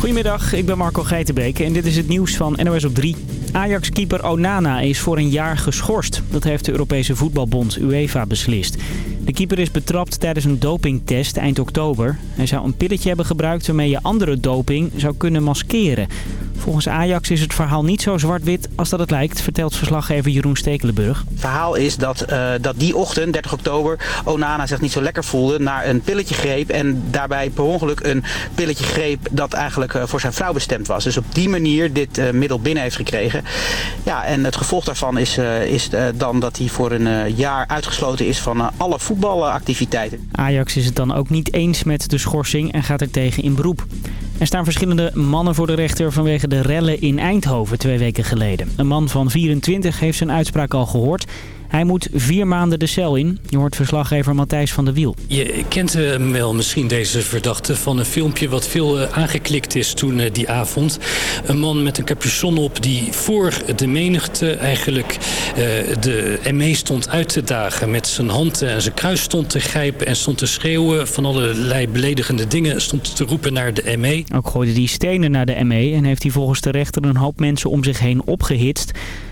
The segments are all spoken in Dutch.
Goedemiddag, ik ben Marco Geitenbeek en dit is het nieuws van NOS op 3. Ajax-keeper Onana is voor een jaar geschorst. Dat heeft de Europese voetbalbond UEFA beslist. De keeper is betrapt tijdens een dopingtest eind oktober. Hij zou een pilletje hebben gebruikt waarmee je andere doping zou kunnen maskeren. Volgens Ajax is het verhaal niet zo zwart-wit als dat het lijkt, vertelt verslaggever Jeroen Stekelenburg. Het verhaal is dat, uh, dat die ochtend, 30 oktober, Onana zich niet zo lekker voelde, naar een pilletje greep en daarbij per ongeluk een pilletje greep dat eigenlijk uh, voor zijn vrouw bestemd was. Dus op die manier dit uh, middel binnen heeft gekregen. Ja, en het gevolg daarvan is, is dan dat hij voor een jaar uitgesloten is van alle Ajax is het dan ook niet eens met de schorsing en gaat er tegen in beroep. Er staan verschillende mannen voor de rechter vanwege de rellen in Eindhoven twee weken geleden. Een man van 24 heeft zijn uitspraak al gehoord. Hij moet vier maanden de cel in. Je hoort verslaggever Matthijs van der Wiel. Je kent hem wel misschien deze verdachte van een filmpje wat veel aangeklikt is toen die avond. Een man met een capuchon op die voor de menigte eigenlijk de ME stond uit te dagen. Met zijn hand en zijn kruis stond te grijpen en stond te schreeuwen. Van allerlei beledigende dingen stond te roepen naar de ME. Ook gooide hij stenen naar de ME en heeft hij volgens de rechter een hoop mensen om zich heen opgehitst.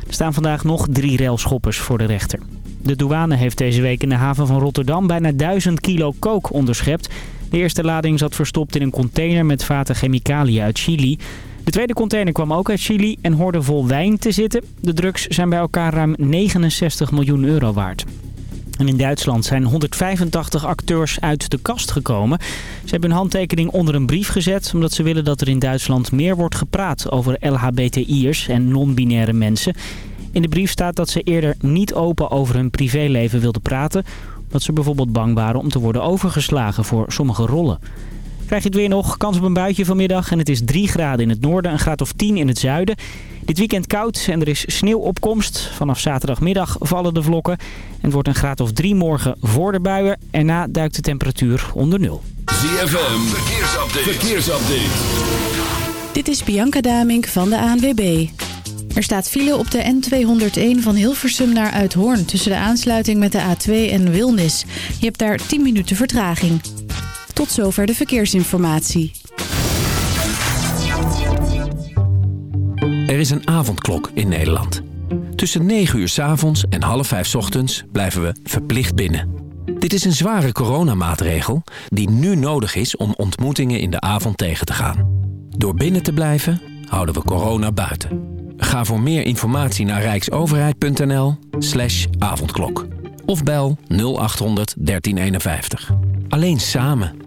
Staan vandaag nog drie railschoppers voor de rechter. De douane heeft deze week in de haven van Rotterdam bijna 1000 kilo kook onderschept. De eerste lading zat verstopt in een container met vaten chemicaliën uit Chili. De tweede container kwam ook uit Chili en hoorde vol wijn te zitten. De drugs zijn bij elkaar ruim 69 miljoen euro waard. In Duitsland zijn 185 acteurs uit de kast gekomen. Ze hebben een handtekening onder een brief gezet... omdat ze willen dat er in Duitsland meer wordt gepraat over LHBTI'ers en non-binaire mensen. In de brief staat dat ze eerder niet open over hun privéleven wilden praten... omdat ze bijvoorbeeld bang waren om te worden overgeslagen voor sommige rollen. Krijg je het weer nog, kans op een buitje vanmiddag en het is 3 graden in het noorden, een graad of 10 in het zuiden. Dit weekend koud en er is sneeuwopkomst. Vanaf zaterdagmiddag vallen de vlokken. En het wordt een graad of 3 morgen voor de buien. Erna duikt de temperatuur onder nul. ZFM, verkeersupdate. verkeersupdate. Dit is Bianca Damink van de ANWB. Er staat file op de N201 van Hilversum naar Uithoorn... tussen de aansluiting met de A2 en Wilnis. Je hebt daar 10 minuten vertraging. Tot zover de verkeersinformatie. Er is een avondklok in Nederland. Tussen 9 uur s avonds en half 5 ochtends blijven we verplicht binnen. Dit is een zware coronamaatregel die nu nodig is om ontmoetingen in de avond tegen te gaan. Door binnen te blijven houden we corona buiten. Ga voor meer informatie naar rijksoverheid.nl slash avondklok. Of bel 0800 1351. Alleen samen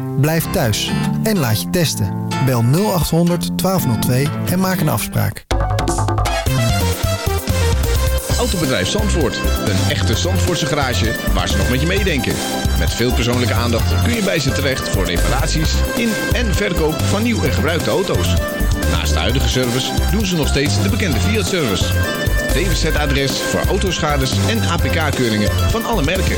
blijf thuis en laat je testen. Bel 0800 1202 en maak een afspraak. Autobedrijf Zandvoort. Een echte Zandvoortse garage waar ze nog met je meedenken. Met veel persoonlijke aandacht kun je bij ze terecht voor reparaties in en verkoop van nieuw en gebruikte auto's. Naast de huidige service doen ze nog steeds de bekende Fiat-service. DWZ-adres voor autoschades en APK-keuringen van alle merken.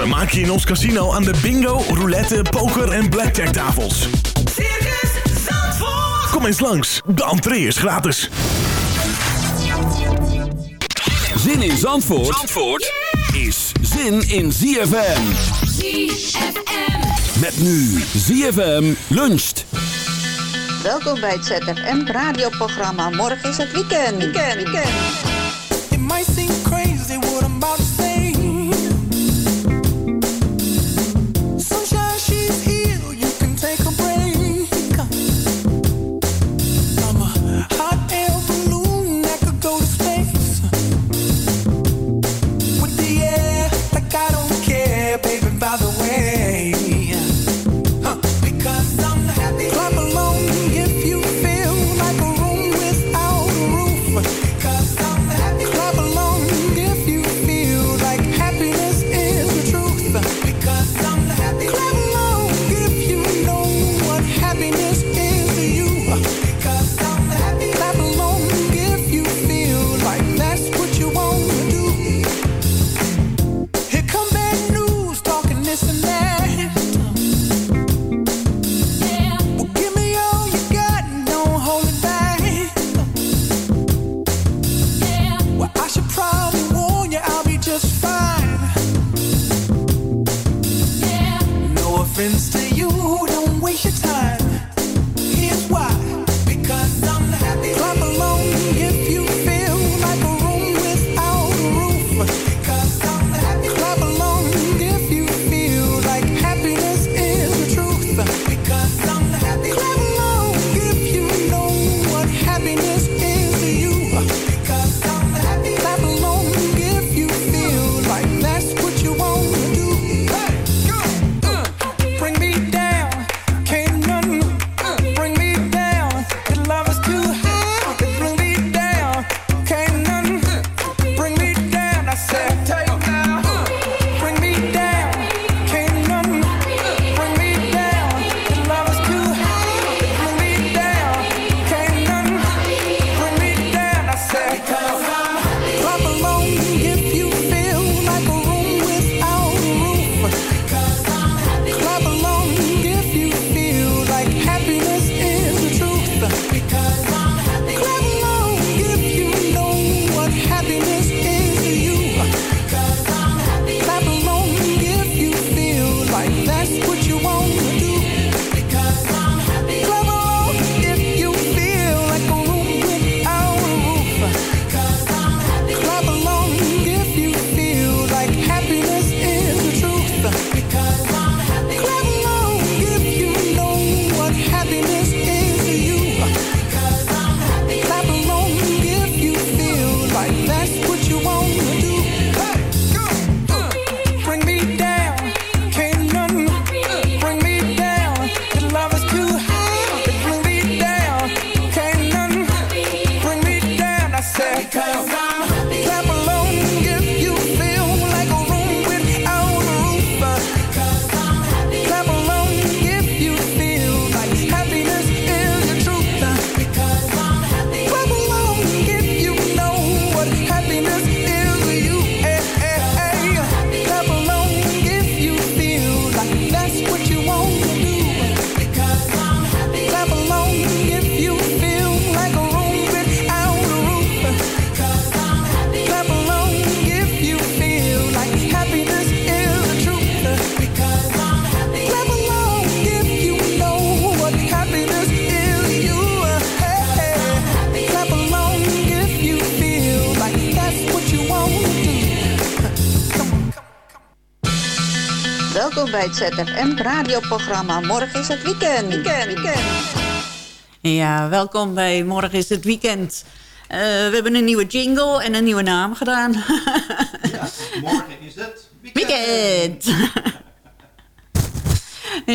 Vermaak je in ons casino aan de bingo, roulette, poker en blackjack tafels. Circus Zandvoort. Kom eens langs, de entree is gratis. Zin in Zandvoort, Zandvoort is zin in ZFM. ZFM. Met nu ZFM luncht. Welkom bij het ZFM radioprogramma. Morgen is het weekend. Weekend, weekend. Het ZFM radioprogramma. Morgen is het weekend. Weekend, weekend. Ja, welkom bij Morgen is het weekend. Eh, we hebben een nieuwe jingle en een nieuwe naam gedaan. Morgen is het weekend.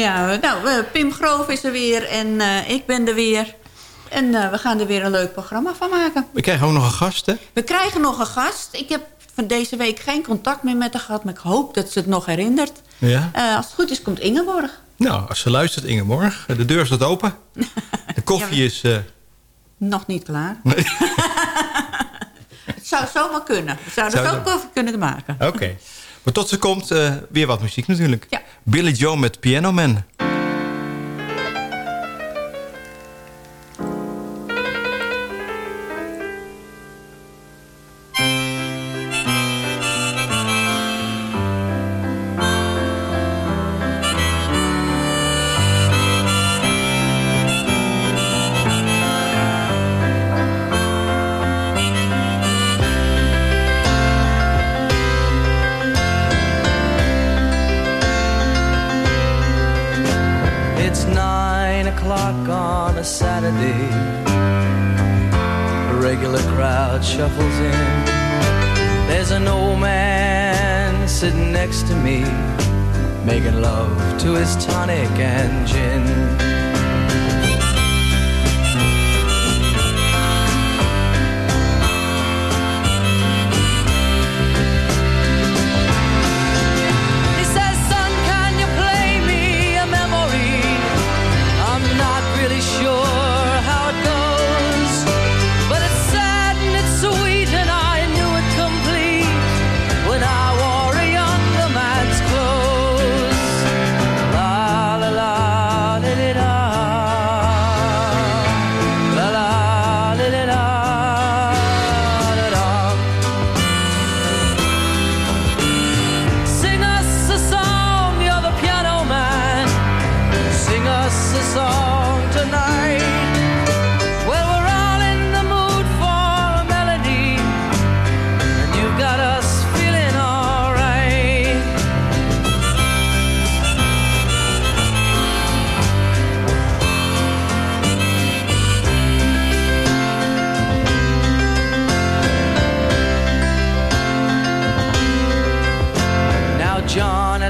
ja, nou, eh, Pim Groof is er weer en eh, ik ben er weer. En eh, we gaan er weer een leuk programma van maken. We krijgen ook nog een gast, hè? We krijgen nog een gast. Ik heb van deze week geen contact meer met haar gehad, maar ik hoop dat ze het nog herinnert. Ja. Eh, als het goed is, komt Ingeborg. Nou, als ze luistert, Ingeborg. De deur staat open. De koffie is... eh, Nog niet klaar. het zou zomaar kunnen. We zouden Zou zo dat- koffie kunnen maken. Oké. Maar tot ze komt, eh, weer wat muziek natuurlijk. Billy Joe met Piano Man.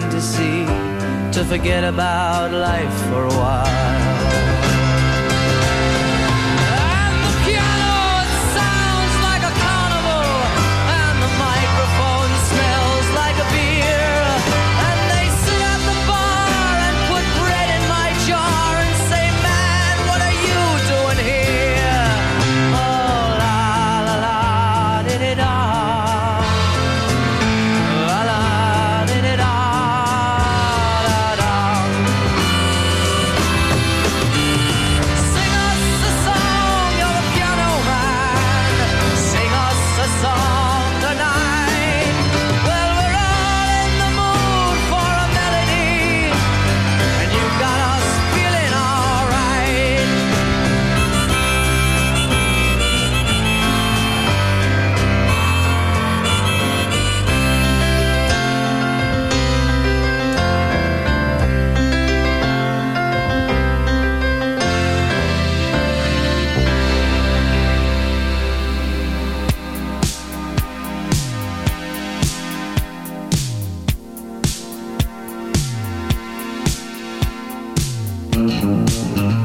To see to forget about life for a while. 嗯嗯嗯嗯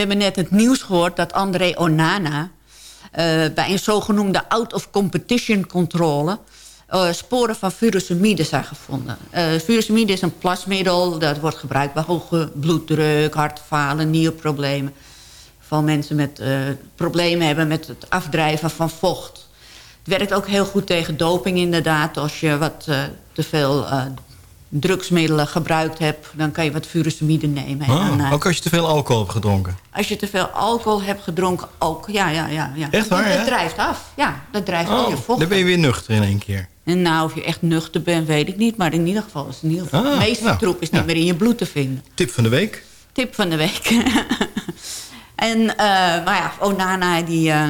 hebben net het nieuws gehoord dat André Onana eh, bij een zogenoemde out-of-competition controle... eh, sporen van furosemide zijn gevonden. Eh furosemide is een plasmiddel dat wordt gebruikt bij hoge bloeddruk, hartfalen, nierproblemen. Van mensen met problemen hebben met het afdrijven van vocht. Het werkt ook heel goed tegen doping inderdaad. Als je wat te veel drugsmiddelen gebruikt hebt... dan kan je wat furosemide nemen. En, Ah, eh, ook als je te veel alcohol hebt gedronken. als je te veel alcohol hebt gedronken, ook. Ja, ja, ja. ja. Echt waar, Dat, drijft af. Ja, dat drijft al je Oh, vocht dan ben je weer nuchter in één keer. En nou, of je echt nuchter bent, weet ik niet. Maar in ieder geval is in ieder geval... Ah, de meeste nou, troep is niet meer in je bloed te vinden. Tip van de week. Tip van de week. en, eh, maar ja, Onana die eh,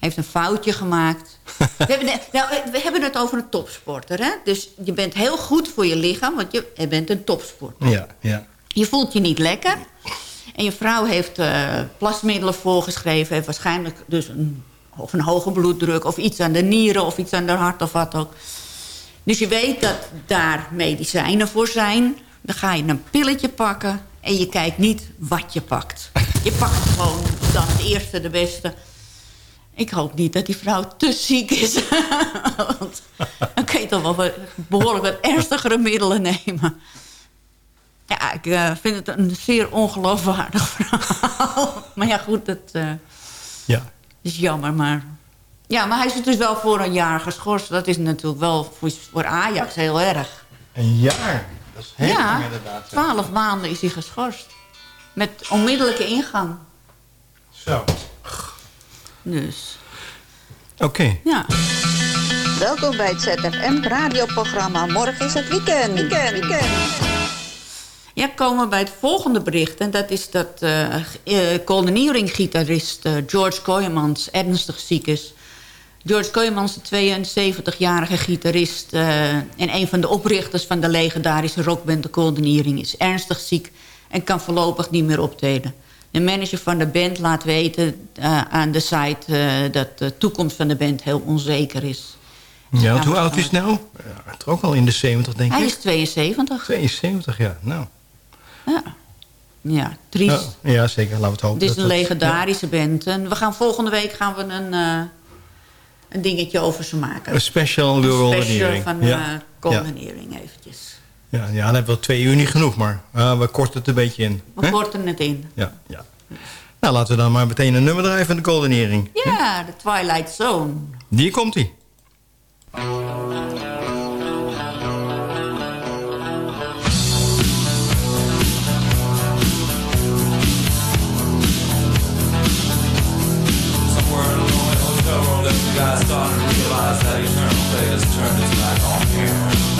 heeft een foutje gemaakt. we, hebben, nou, we hebben het over een topsporter, hè? Dus je bent heel goed voor je lichaam, want je, je bent een topsporter. Ja, ja. Je voelt je niet lekker. En je vrouw heeft eh, plasmiddelen voorgeschreven. Heeft waarschijnlijk dus een, of een hoge bloeddruk... of iets aan de nieren of iets aan de hart of wat ook. Dus je weet dat daar medicijnen voor zijn. Dan ga je een pilletje pakken... en je kijkt niet wat je pakt. Je pakt gewoon dan het eerste, de beste. Ik hoop niet dat die vrouw te ziek is. Want dan kun je toch wel wat- behoorlijk wat ernstigere middelen nemen. Ja, ik eh, vind het een zeer ongeloofwaardig verhaal. maar ja, goed, dat eh, Ja. is jammer. Maar... Ja, maar hij is dus wel voor een jaar geschorst. Dat is natuurlijk wel voor, voor Ajax heel erg. Een jaar. Dat is heel ja, lang inderdaad. twaalf maanden is hij geschorst. Met onmiddellijke ingang. Zo. Dus, Oké. ja. Welkom bij het ZFM radioprogramma. Morgen is het weekend. Weekend, weekend. Ja, komen we bij het volgende bericht. En dat is dat eh eh, Coldenering-gitarist eh, George Kooijmans ernstig ziek is. George Kooijmans, de 72-jarige gitarist... eh, en een van de oprichters van de legendarische rockband de Coldenering... is ernstig ziek en kan voorlopig niet meer optreden. De manager van de band laat weten eh, aan de site... eh, dat de toekomst van de band heel onzeker is. Ja, want hoe oud is hij nou? Ja, toch ook al in de 70, denk Hij ik. is 72. 72, ja. Nou. Ja, ja triest. Ja, ja, zeker. Laten we het hopen. Het is dat een dat- legendarische band. En we gaan volgende week gaan we een, eh, een dingetje over ze maken. Een special Een Golden special Earring. van Ja. Earring eventjes. Ja, ja, dan hebben we twee uur niet genoeg, maar ah, we korten het een beetje in. We korten het in. Ja, ja. Nou, laten we dan maar meteen een nummer draaien van de Golden Earring. Ja, de Twilight Zone. Hier komt hij. Somewhere in a lonely hotel room, this guy started to realize that eternal fate has turned his back on him.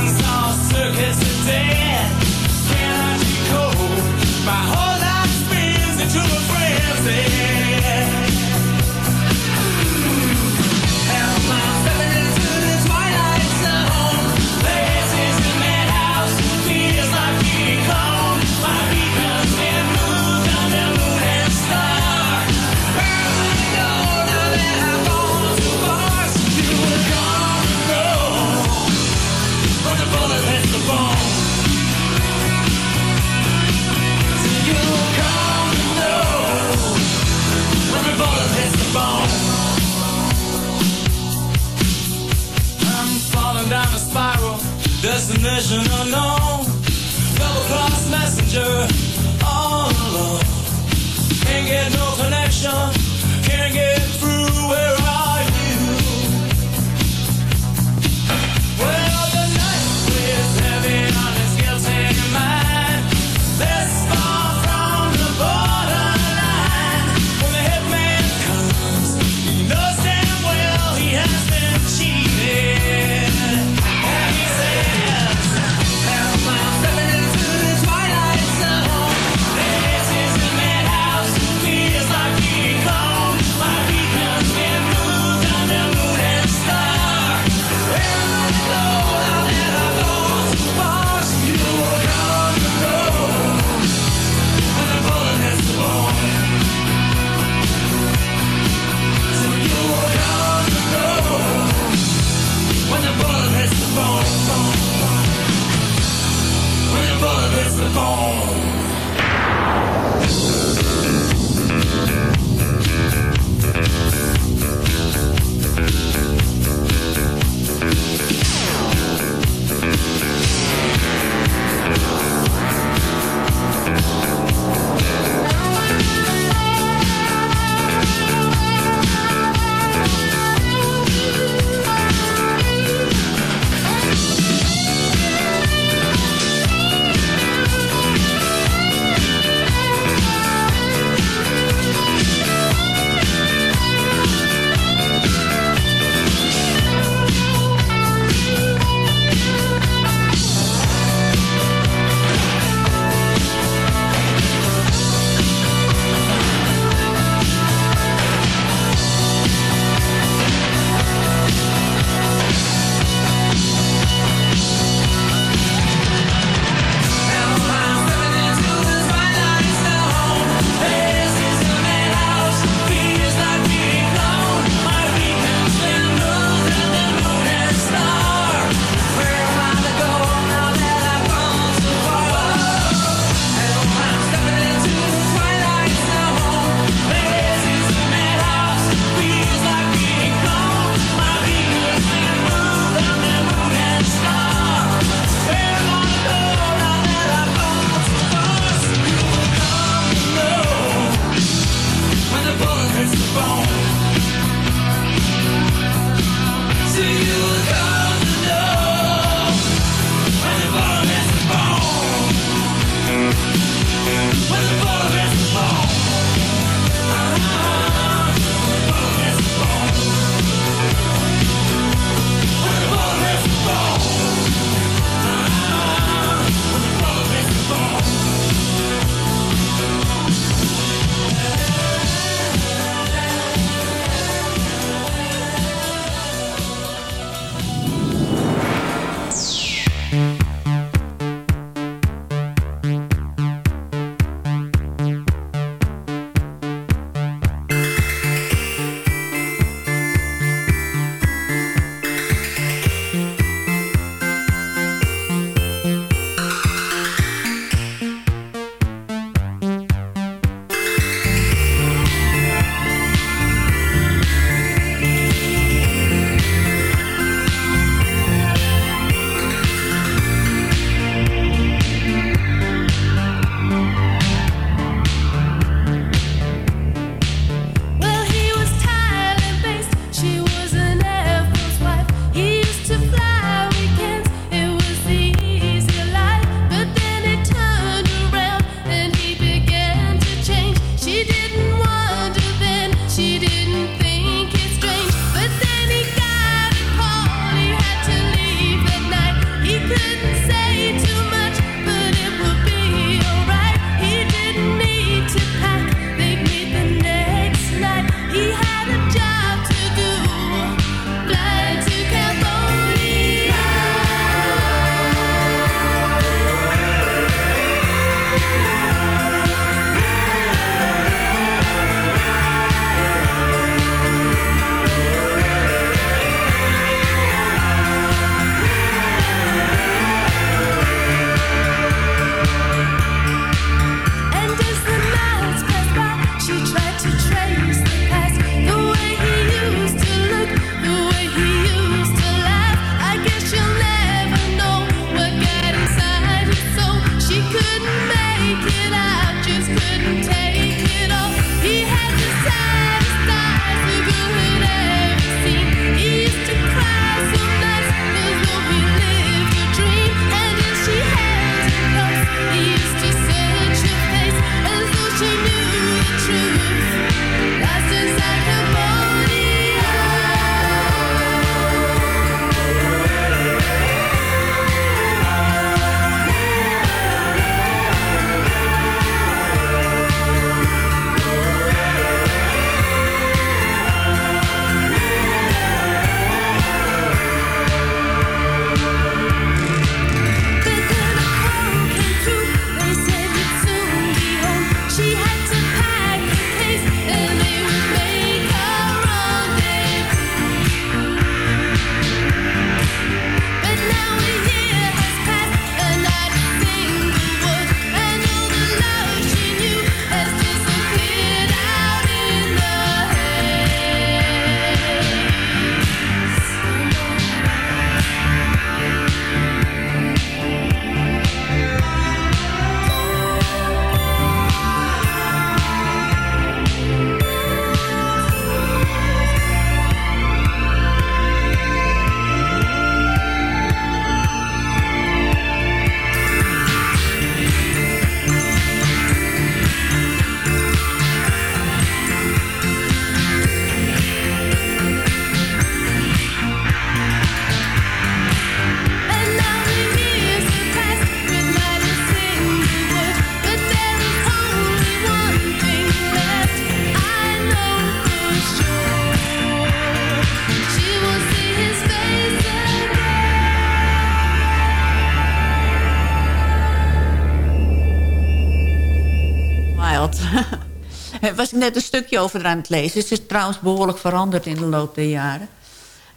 was ik net een stukje over aan het lezen. Het is trouwens behoorlijk veranderd in de loop der jaren.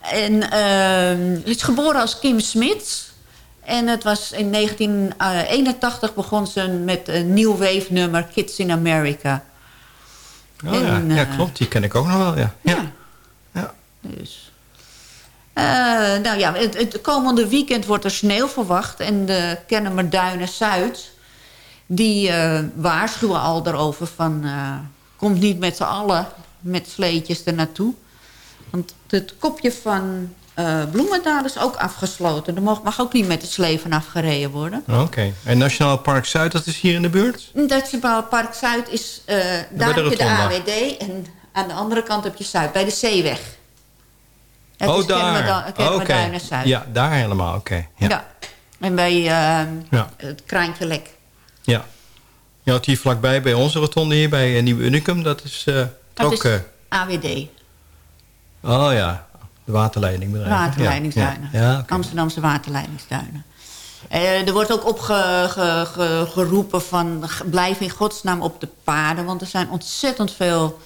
En ehm, het is geboren als Kim Smits. En het was in 1981 begon ze met een nieuw wave nummer Kids in America. Oh, ja. En, ja, eh, klopt. Die ken ik ook nog wel, ja. ja. Dus. Eh, nou ja, het, het komende weekend wordt er sneeuw verwacht. En de Kennemer Duinen Zuid... die eh, waarschuwen al daarover van... eh, komt niet met z'n allen met sleetjes er naartoe. Want het kopje van eh Bloemendaal is ook afgesloten. Er mag, mag ook niet met de slee vanaf gereden worden. Oké. En Nationaal Park Zuid, dat is hier in de buurt? Nationaal Park Zuid is... eh daar heb je de. AWD en aan de andere kant heb je Zuid, bij de Zeeweg. Het oh, daar. Kennemerduinen Oké. Zuid. Ja, daar helemaal. Oké. Ja. Ja. En bij eh, Ja. het Kraantje Lek. Ja. Je had hier vlakbij bij onze rotonde hier bij eh, Nieuw Unicum. Dat is eh, Dat ook... is eh, AWD, oh ja, de waterleidingbedrijf. waterleidingsduinen. Ja. Amsterdamse waterleidingsduinen. Er wordt ook opgeroepen van blijf in godsnaam op de paden. Want er zijn ontzettend veel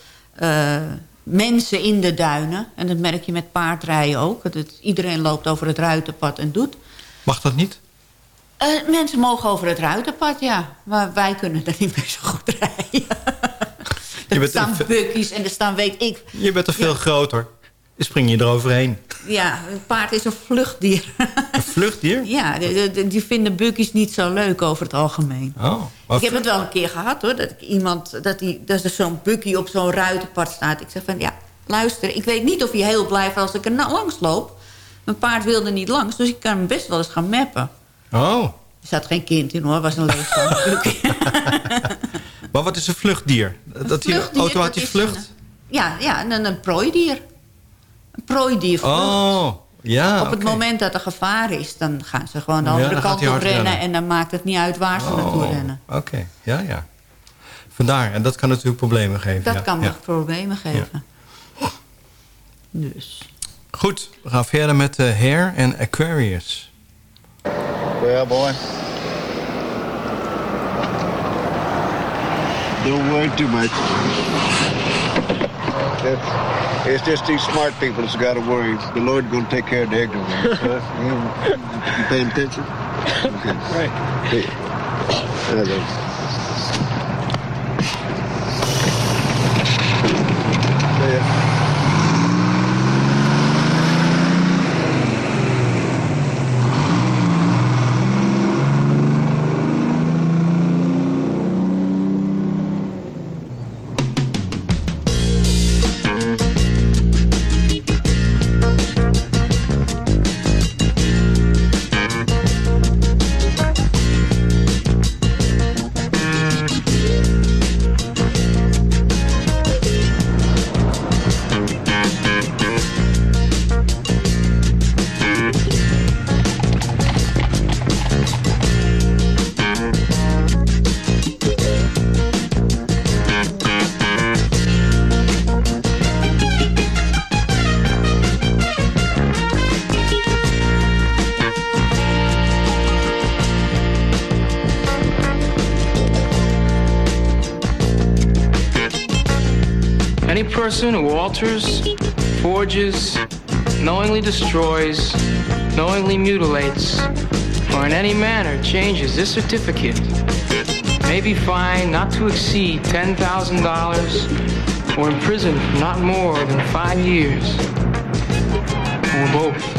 mensen in de duinen. En dat merk je met paardrijden ook. Dat iedereen loopt over het ruitenpad en doet. Mag dat niet? Eh, mensen mogen over het ruitenpad, ja. Maar wij kunnen er niet meer zo goed rijden. Je er staan buggies en er staan weet ik... je bent er veel groter. Dan spring je eroverheen. Ja, een paard is een vluchtdier. Een vluchtdier? ja, die, vinden buggies niet zo leuk over het algemeen. Oh. ik heb het wel een keer gehad hoor. Dat ik iemand, dat, die, dat er zo'n buggy op zo'n ruitenpad staat. Ik zeg van ja, luister, ik weet niet of hij heel blij is als ik er langs loop. Mijn paard wilde niet langs, dus ik kan hem best wel eens gaan mappen. Oh. Er zat geen kind in hoor, het was een buggy. Maar wat is een vluchtdier? Dat hij vluchtdier, automatisch dat vlucht? Ja, ja en een, een prooidier. Een prooidier vlucht. Oh, ja. Op het moment dat er gevaar is, dan gaan ze gewoon de andere kant op rennen. rennen. En dan maakt het niet uit waar ze naartoe Oh, rennen. Oké, ja, ja. Vandaar, en dat kan natuurlijk problemen geven. Dat ja. kan ja. problemen geven. Dus. Goed, we gaan verder met uh, Hair en Aquarius. Well, boy. Don't worry too much. It's, it's just these smart people that's got to worry. The Lord's going to take care of the ignorant ones. huh? You, you paying attention? Okay. Right. Hello. Alters, forges, knowingly destroys, knowingly mutilates, or in any manner changes this certificate may be fined not to exceed $10,000 or imprisoned for not more than five years, or both.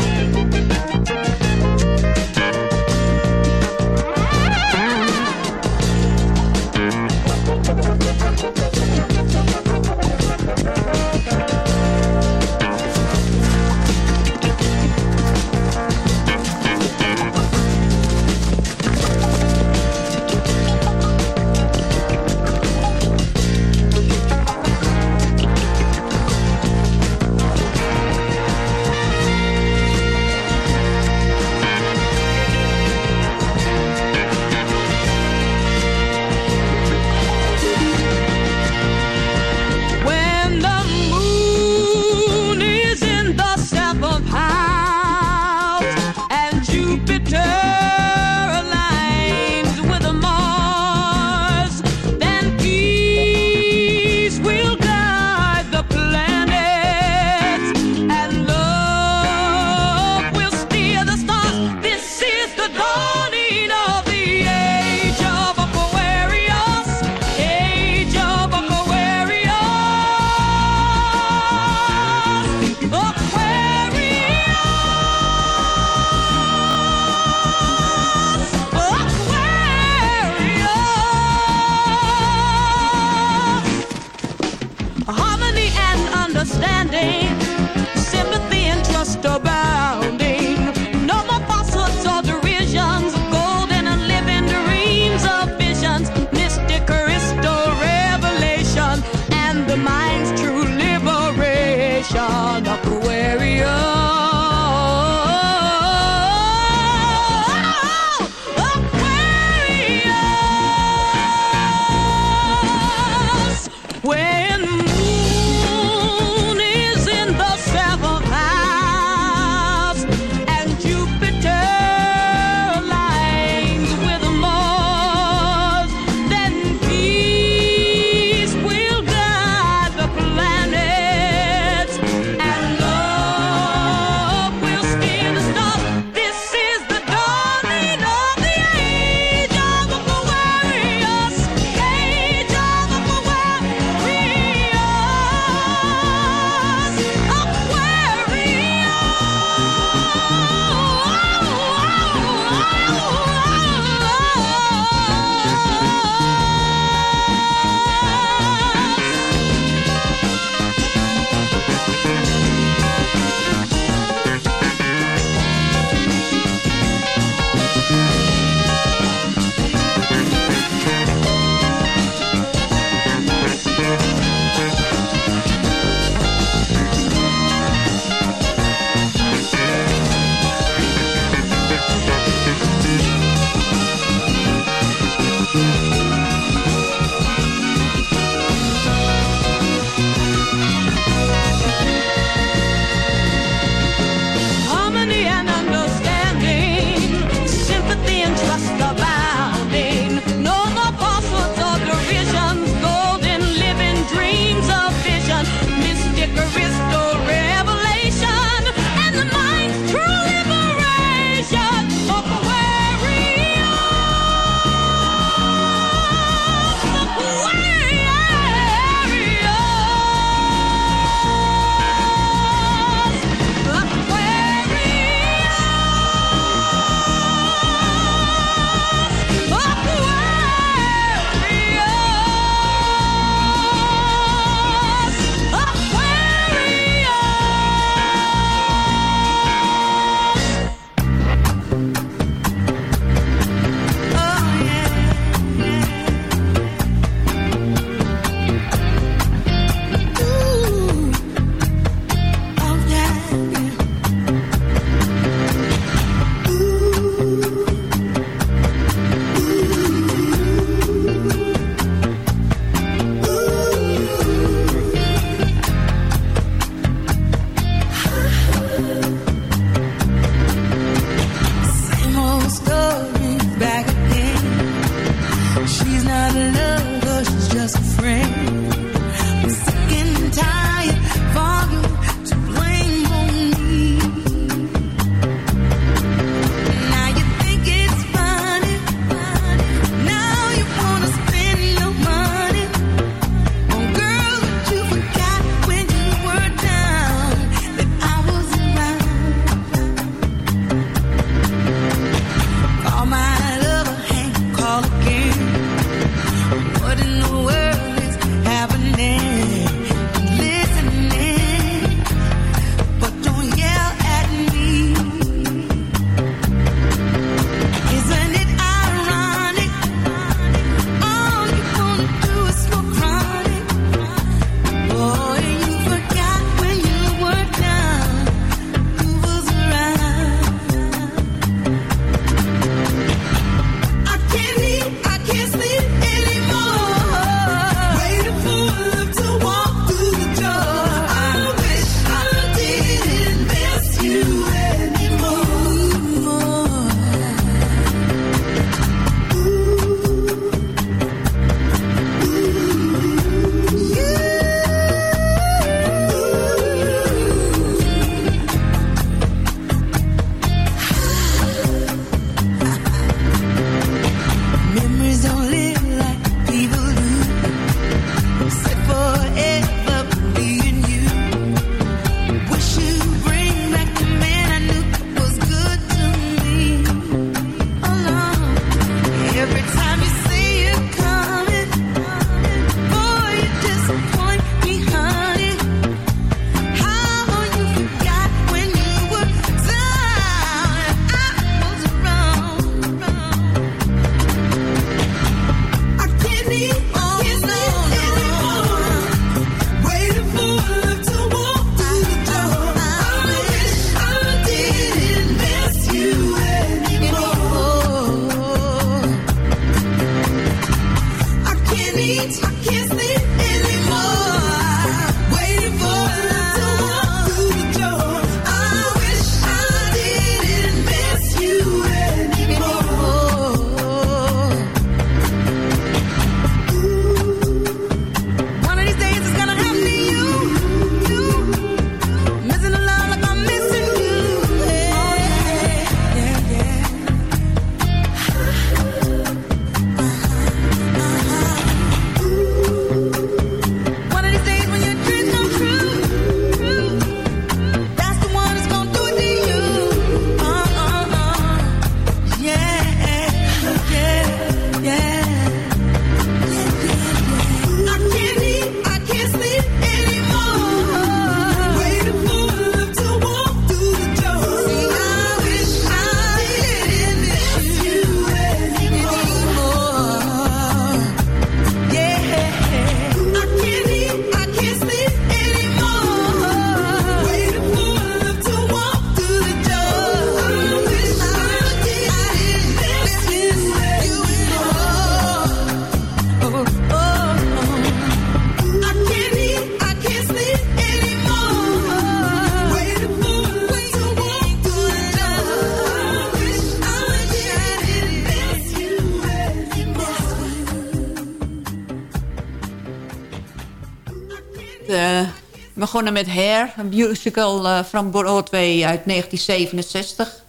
Begonnen met Hair, een musical eh, van Broadway uit 1967.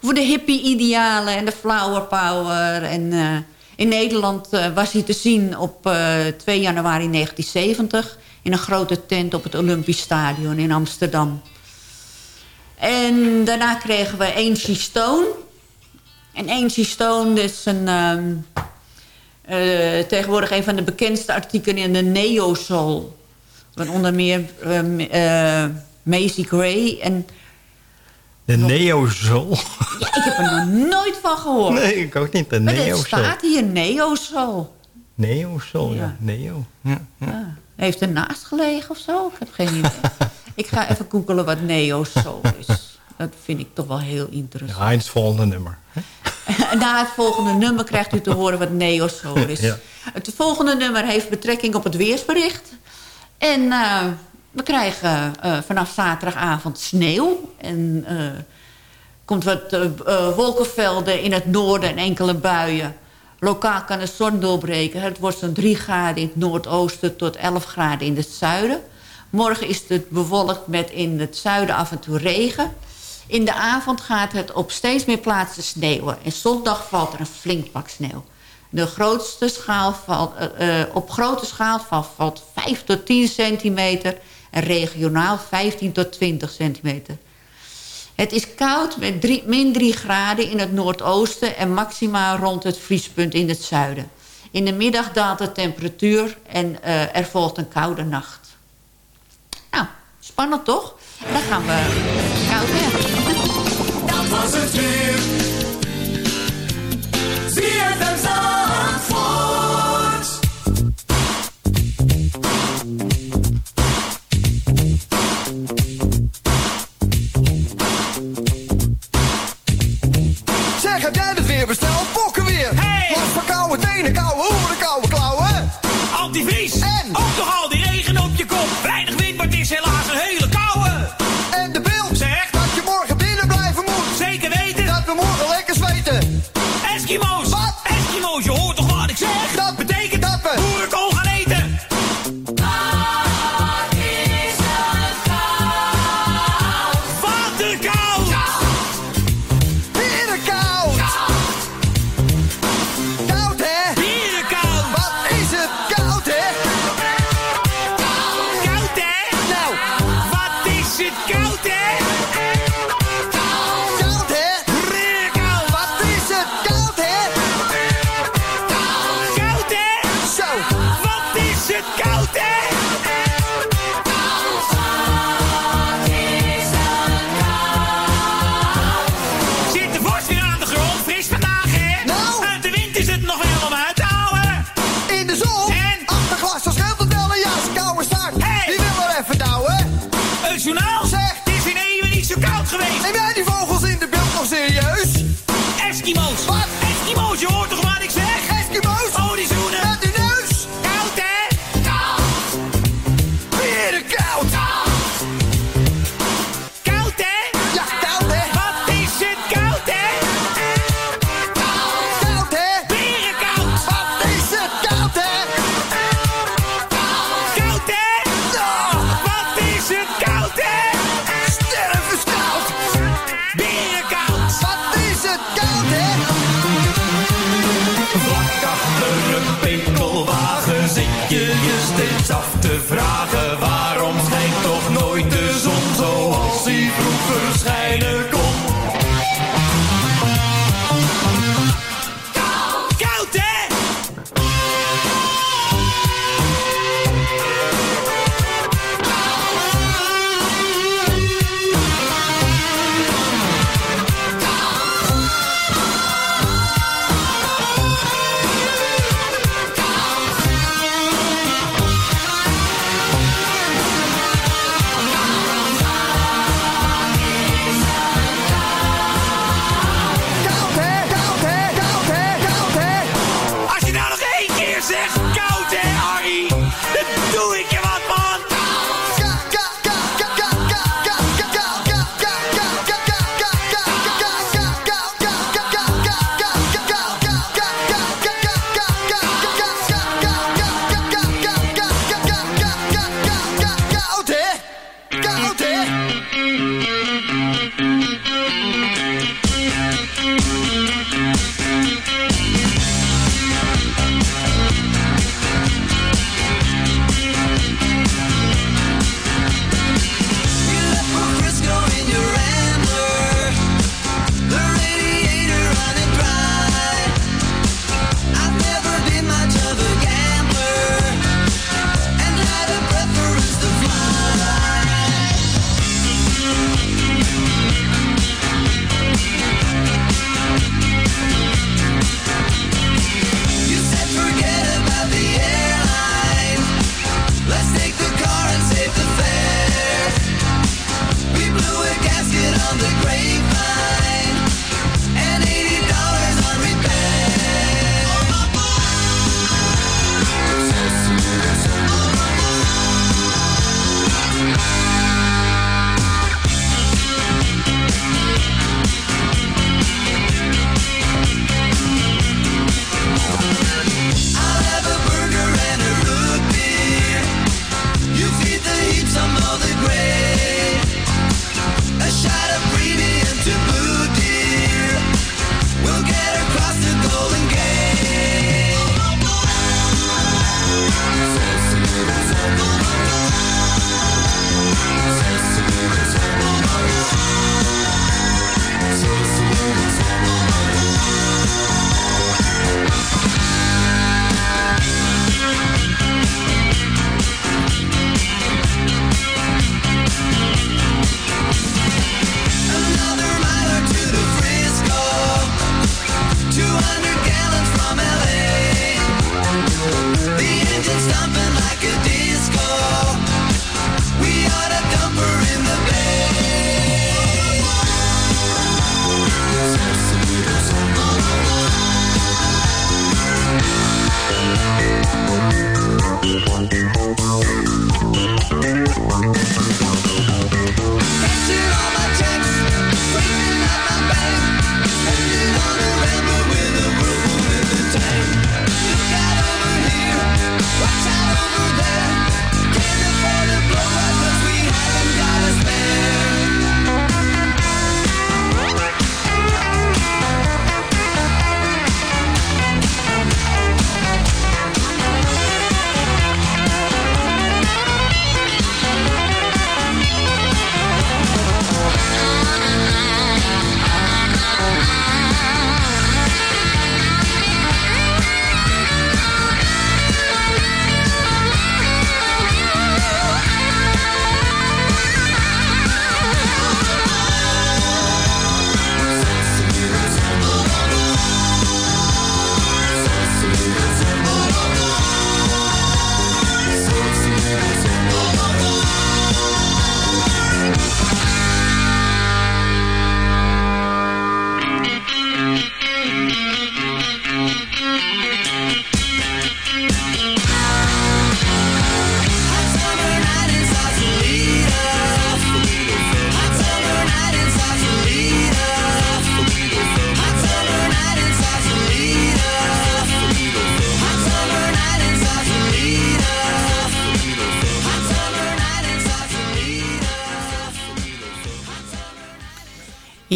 Over de hippie-idealen en de flower power. En, eh, in Nederland eh, was hij te zien op eh, 2 januari 1970... in een grote tent op het Olympisch Stadion in Amsterdam. En daarna kregen we Angie Stone. En Angie Stone is een... ehm, eh, tegenwoordig een van de bekendste artikelen in de neo-soul. Van onder meer eh, m- eh, Macy Gray. En De neo-soul. ja, ik heb er nog nooit van gehoord. Nee, ik ook niet. De neo-soul. staat hier neo-soul. Neo-soul, ja. Ja. Neo. Ja, ja. Heeft er naast gelegen of zo? Ik heb geen idee. ik ga even googelen wat neo-soul is. Dat vind ik toch wel heel interessant. Ja, het volgende nummer. Na het volgende nummer krijgt u te horen wat neo-soul is. Het volgende nummer heeft betrekking op het weersbericht. En eh, we krijgen eh, vanaf zaterdagavond sneeuw. En eh komt wat wolkenvelden in het noorden en enkele buien. Lokaal kan de zon doorbreken. Het wordt zo'n 3 graden in het noordoosten tot 11 graden in het zuiden. Morgen is het bewolkt met in het zuiden af en toe regen. In de avond gaat het op steeds meer plaatsen sneeuwen. En zondag valt er een flink pak sneeuw. De grootste schaal eh, eh, op grote schaal valt, valt 5 tot 10 centimeter... en regionaal 15 tot 20 centimeter. Het is koud met min 3 graden in het noordoosten... en maximaal rond het vriespunt in het zuiden. In de middag daalt de temperatuur en eh, er volgt een koude nacht. Nou, spannend toch? Dan gaan we koud weg. Dat was het weer.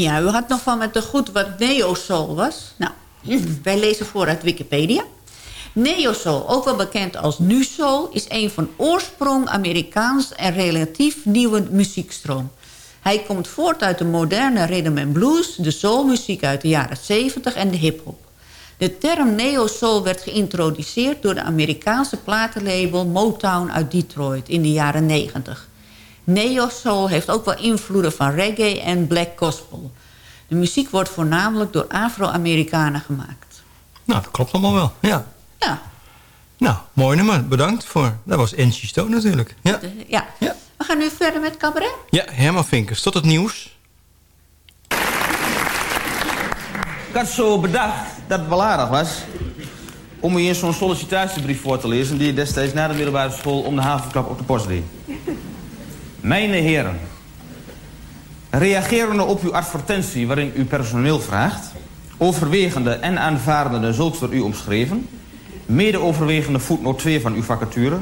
Ja, u had nog van met de goed wat neo-soul was. Nou, wij lezen voor uit Wikipedia. Neo-soul, ook wel bekend als nu-soul... is een van oorsprong Amerikaans en relatief nieuwe muziekstroom. Hij komt voort uit de moderne rhythm and blues... de soulmuziek uit de jaren 70 en de hip-hop. De term neo-soul werd geïntroduceerd door de Amerikaanse platenlabel Motown uit Detroit in de jaren 90. Neo-soul heeft ook wel invloeden van reggae en black gospel. De muziek wordt voornamelijk door Afro-Amerikanen gemaakt. Nou, dat klopt allemaal wel. Ja. Ja. Nou, mooi nummer. Bedankt voor... Dat was Angie Stone natuurlijk. Ja. Ja. We gaan nu verder met cabaret. Ja, Herman Vinkers. Tot het nieuws. Ik had zo bedacht dat het wel aardig was... om u eens zo'n sollicitatiebrief voor te lezen... die je destijds na de middelbare school om de havenklap op de post deed. Mijne heren, reagerende op uw advertentie waarin u personeel vraagt... overwegende en aanvaardende zulks door u omschreven... mede overwegende voetnoot 2 van uw vacature...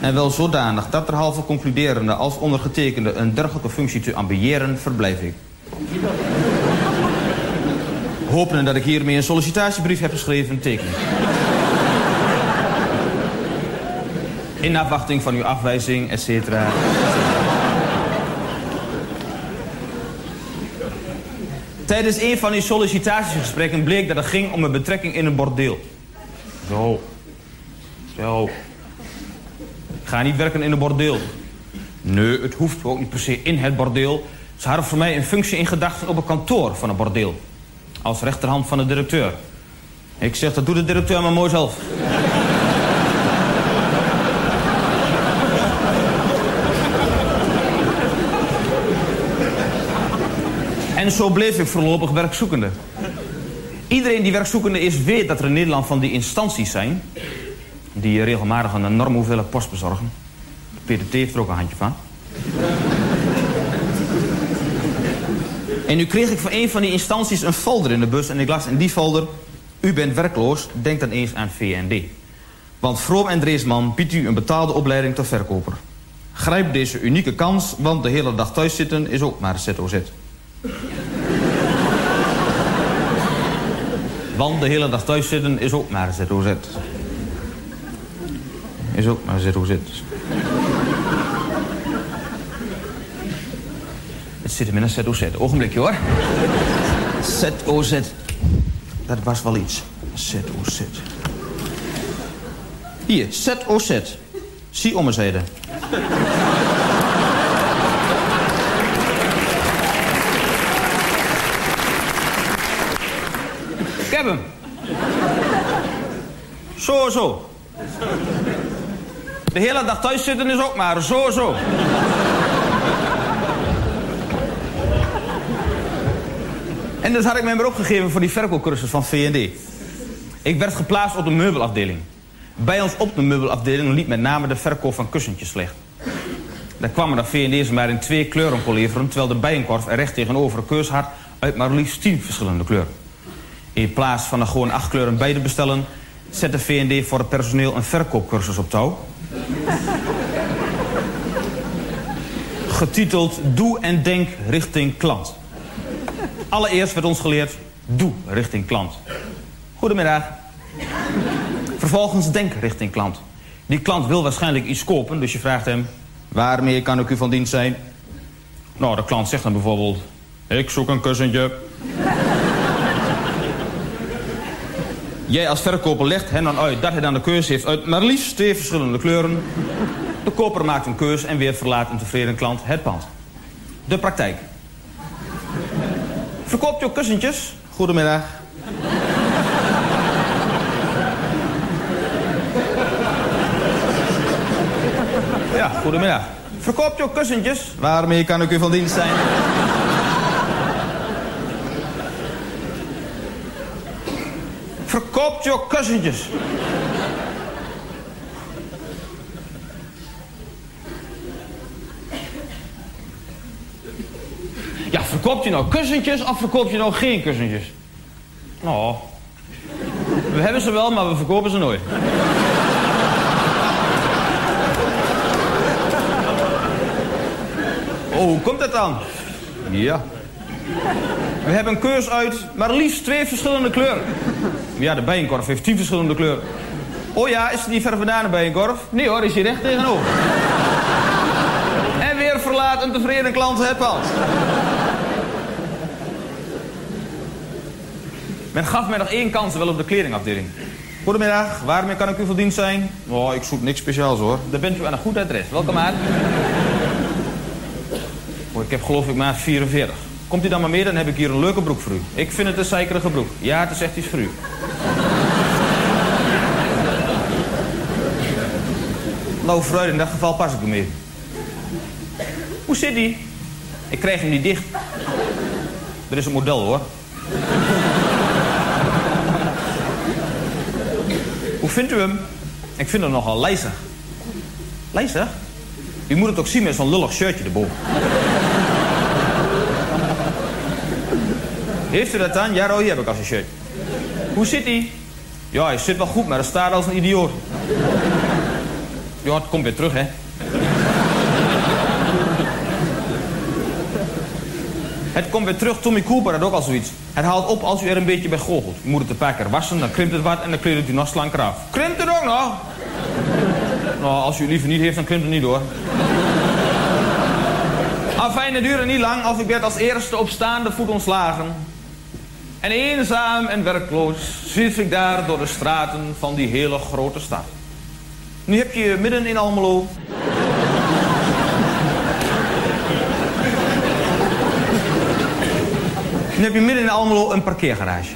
en wel zodanig dat derhalve concluderende als ondergetekende... een dergelijke functie te ambiëren, verblijf ik. Hopende dat ik hiermee een sollicitatiebrief heb geschreven, teken. In afwachting van uw afwijzing, et cetera. Tijdens een van uw sollicitatiegesprekken bleek dat het ging om een betrekking in een bordeel. Zo. Zo. Ik ga niet werken in een bordeel. Nee, het hoeft ook niet per se in het bordeel. Ze hadden voor mij een functie in gedachten op een kantoor van een bordeel. Als rechterhand van de directeur. Ik zeg, dat doet de directeur maar mooi zelf. En zo bleef ik voorlopig werkzoekende. Iedereen die werkzoekende is, weet dat er in Nederland van die instanties zijn... die regelmatig een enorme hoeveelheid post bezorgen. PDT heeft er ook een handje van. En nu kreeg ik van een van die instanties een folder in de bus... en ik las in die folder... U bent werkloos, denk dan eens aan VND. Want Vroom en Dreesman biedt u een betaalde opleiding tot verkoper. Grijp deze unieke kans, want de hele dag thuis zitten is ook maar ZOZ. Want de hele dag thuis zitten is ook maar ZOZ. Is ook maar ZOZ. Het zit hem in een ZOZ. Ogenblikje hoor. ZOZ. Dat was wel iets. ZOZ. Hier, ZOZ. Zie om eens. Zo, zo. De hele dag thuis zitten is ook maar zo, zo. En dat had ik mij maar opgegeven voor die verkoopcursus van VND. Ik werd geplaatst op de meubelafdeling. Bij ons op de meubelafdeling liep met name de verkoop van kussentjes slecht. Daar kwamen de VND's maar in twee kleuren kon leveren... terwijl de bijenkorf er recht tegenover een keus had uit maar liefst tien verschillende kleuren. In plaats van er gewoon acht kleuren bij te bestellen... zet de VND voor het personeel een verkoopcursus op touw. Getiteld Doe en Denk richting klant. Allereerst werd ons geleerd, doe richting klant. Goedemiddag. Vervolgens denk richting klant. Die klant wil waarschijnlijk iets kopen, dus je vraagt hem... waarmee kan ik u van dienst zijn? Nou, de klant zegt dan bijvoorbeeld... ik zoek een kussentje. Jij als verkoper legt hen dan uit dat hij dan de keuze heeft... uit maar liefst twee verschillende kleuren. De koper maakt een keus en weer verlaat een tevreden klant het pand. De praktijk. Verkoopt u kussentjes? Goedemiddag. Ja, goedemiddag. Verkoopt u kussentjes? Waarmee kan ik u van dienst zijn? Kussentjes? Ja, verkoopt u nou kussentjes of verkoopt u nou geen kussentjes? Nou, we hebben ze wel, maar we verkopen ze nooit. Oh, hoe komt dat dan? Ja. We hebben een keus uit maar liefst twee verschillende kleuren. Ja, de bijenkorf heeft tien verschillende kleuren. Oh ja, is het niet ver vandaan, de bijenkorf? Nee hoor, is hier recht tegenover. en weer verlaat een tevreden klant het pand. Men gaf mij nog één kans wel op de kledingafdeling. Goedemiddag, waarmee kan ik u van dienst zijn? Oh, ik zoek niks speciaals hoor. Dan bent u aan een goed adres. Welke maat? Oh, ik heb geloof ik maat 44. Komt u dan maar mee, dan heb ik hier een leuke broek voor u. Ik vind het een zeikerige broek. Ja, het is echt iets voor u. nou, fruit, in dat geval pas ik hem mee. Hoe zit die? Ik krijg hem niet dicht. Er is een model hoor. Hoe vindt u hem? Ik vind hem nogal lijzig. Lijzig? U moet het ook zien met zo'n lullig shirtje erboven. Heeft u dat dan? Ja, Roy, heb ik als een shirt. Hoe zit hij? Ja, hij zit wel goed, maar hij staat als een idioot. Ja, het komt weer terug, hè. Het komt weer terug, Tommy Cooper had ook al zoiets. Het haalt op als u er een beetje bij goochelt. U moet het een paar keer wassen, dan krimpt het wat en dan kleedt het u nog slanker af. Krimpt het ook nog? Nou, als u het liever niet heeft, dan krimpt het niet hoor. Afijn, het niet lang of ik werd als eerste op staande voet ontslagen. En eenzaam en werkloos zwierf ik daar door de straten van die hele grote stad. Nu heb je midden in Almelo Nu heb je midden in Almelo een parkeergarage.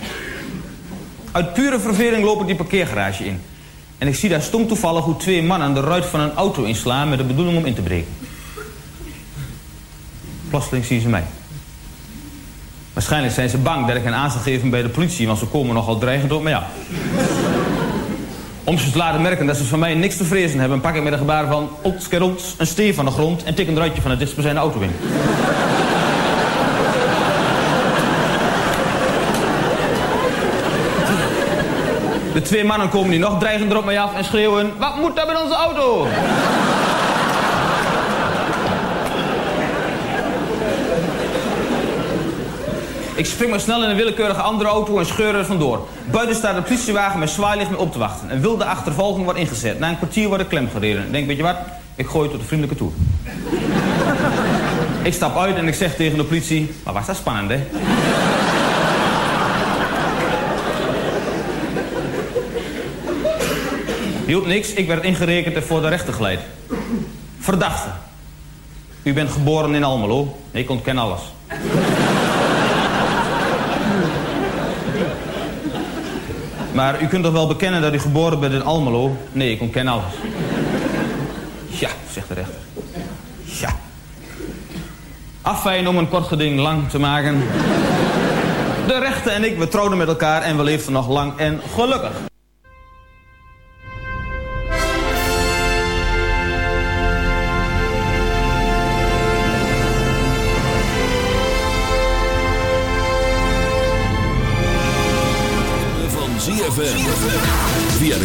Uit pure verveling loop ik die parkeergarage in. En ik zie daar stom toevallig hoe twee mannen de ruit van een auto inslaan met de bedoeling om in te breken. Plotseling zien ze mij. Waarschijnlijk zijn ze bang dat ik hen aan geven bij de politie, want ze komen nogal dreigend op mij af. Om ze te laten merken dat ze van mij niks te vrezen hebben, pak ik met een gebaar van otskerons een steen van de grond en tik een ruitje van het dichtstbijzijnde auto in. De twee mannen komen nu nog dreigender op mij af en schreeuwen... Wat moet dat met onze auto? Ik spring maar snel in een willekeurige andere auto en scheur er vandoor. Buiten staat een politiewagen met zwaailicht me op te wachten. Een wilde achtervolging wordt ingezet. Na een kwartier wordt ik klem gereden. Ik denk, weet je wat? Ik gooi tot de vriendelijke toe. ik stap uit en ik zeg tegen de politie... Maar was dat spannend, hè? Hielp niks, ik werd ingerekend en voor de rechter geleid. Verdachte. U bent geboren in Almelo. Ik ontken alles. Maar u kunt toch wel bekennen dat u geboren bent in Almelo? Nee, ik ontken alles. Ja, zegt de rechter. Ja. Afijn om een kort geding lang te maken. De rechter en ik, we trouwden met elkaar en we leefden nog lang en gelukkig.